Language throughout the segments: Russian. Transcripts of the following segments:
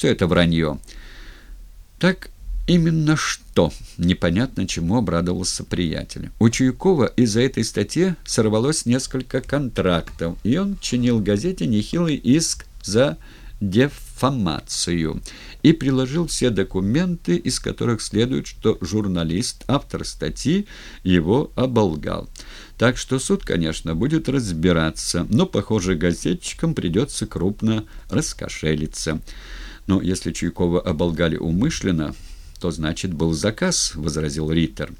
Все это вранье. Так именно что? Непонятно чему обрадовался приятель. У Чуйкова из-за этой статьи сорвалось несколько контрактов, и он чинил газете нехилый иск за дефамацию и приложил все документы, из которых следует, что журналист, автор статьи, его оболгал. Так что суд, конечно, будет разбираться, но, похоже, газетчикам придется крупно раскошелиться. Но если Чуйкова оболгали умышленно, то значит был заказ, — возразил Риттер.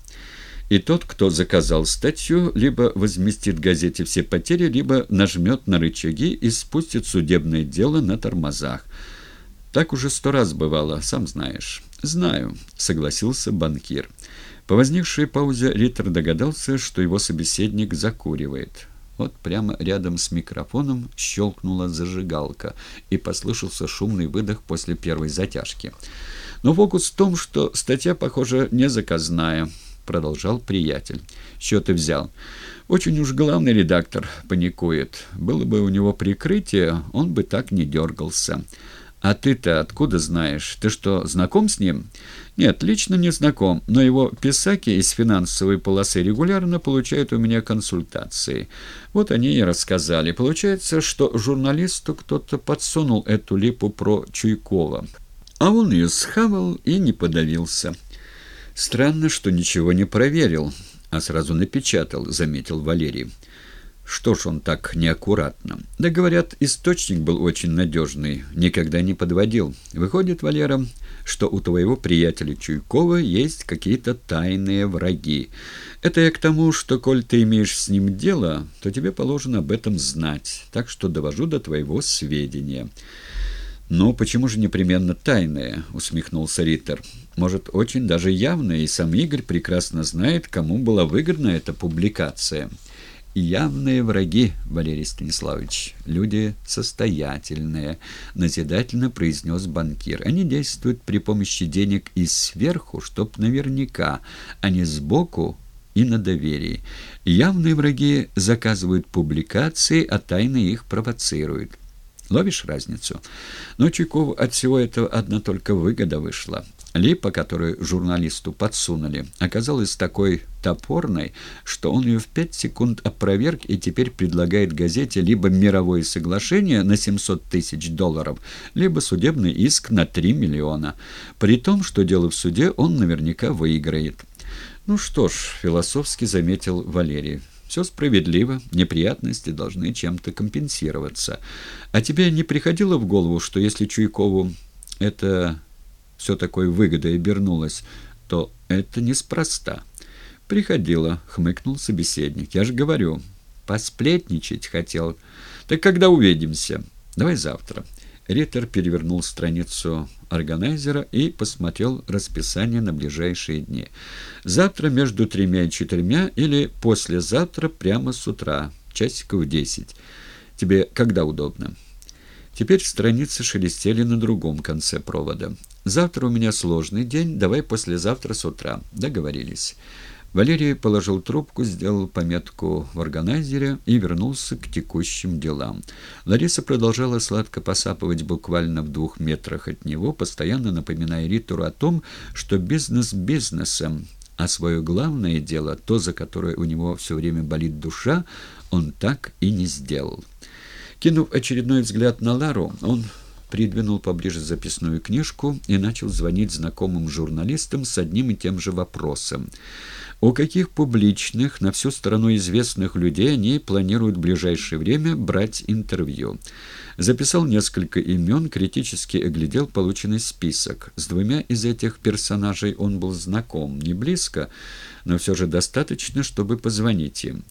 И тот, кто заказал статью, либо возместит газете все потери, либо нажмет на рычаги и спустит судебное дело на тормозах. Так уже сто раз бывало, сам знаешь. «Знаю», — согласился банкир. По возникшей паузе Риттер догадался, что его собеседник закуривает. Вот прямо рядом с микрофоном щелкнула зажигалка, и послышался шумный выдох после первой затяжки. Но фокус в том, что статья, похоже, не заказная продолжал приятель. Счеты взял. Очень уж главный редактор паникует. Было бы у него прикрытие, он бы так не дергался. «А ты-то откуда знаешь? Ты что, знаком с ним?» «Нет, лично не знаком, но его писаки из финансовой полосы регулярно получают у меня консультации. Вот они и рассказали. Получается, что журналисту кто-то подсунул эту липу про Чуйкова. А он ее схавал и не подавился». «Странно, что ничего не проверил, а сразу напечатал», — заметил Валерий. «Что ж он так неаккуратно?» «Да, говорят, источник был очень надежный, никогда не подводил. Выходит, Валера, что у твоего приятеля Чуйкова есть какие-то тайные враги. Это я к тому, что, коль ты имеешь с ним дело, то тебе положено об этом знать, так что довожу до твоего сведения». «Ну, почему же непременно тайное?» — усмехнулся Риттер. «Может, очень даже явное, и сам Игорь прекрасно знает, кому была выгодна эта публикация». «Явные враги, Валерий Станиславович, люди состоятельные», — назидательно произнес банкир. «Они действуют при помощи денег и сверху, чтоб наверняка, а не сбоку и на доверии. Явные враги заказывают публикации, а тайные их провоцируют. Ловишь разницу? Но Чайкову от всего этого одна только выгода вышла. Липа, которую журналисту подсунули, оказалась такой топорной, что он ее в пять секунд опроверг и теперь предлагает газете либо мировое соглашение на 700 тысяч долларов, либо судебный иск на 3 миллиона. При том, что дело в суде он наверняка выиграет. «Ну что ж», — философски заметил Валерий, все справедливо, неприятности должны чем-то компенсироваться. А тебе не приходило в голову, что если Чуйкову это все такой выгодой обернулось, то это неспроста? Приходило, хмыкнул собеседник. Я же говорю, посплетничать хотел. Так когда увидимся? Давай завтра. Риттер перевернул страницу органайзера и посмотрел расписание на ближайшие дни. Завтра между тремя и четырьмя или послезавтра прямо с утра, часиков десять. Тебе когда удобно? Теперь страницы шелестели на другом конце провода. Завтра у меня сложный день, давай послезавтра с утра. Договорились. Валерий положил трубку, сделал пометку в органайзере и вернулся к текущим делам. Лариса продолжала сладко посапывать буквально в двух метрах от него, постоянно напоминая Ритуру о том, что бизнес бизнесом, а свое главное дело, то, за которое у него все время болит душа, он так и не сделал. Кинув очередной взгляд на Лару, он придвинул поближе записную книжку и начал звонить знакомым журналистам с одним и тем же вопросом. У каких публичных, на всю страну известных людей они планируют в ближайшее время брать интервью? Записал несколько имен, критически оглядел полученный список. С двумя из этих персонажей он был знаком, не близко, но все же достаточно, чтобы позвонить им.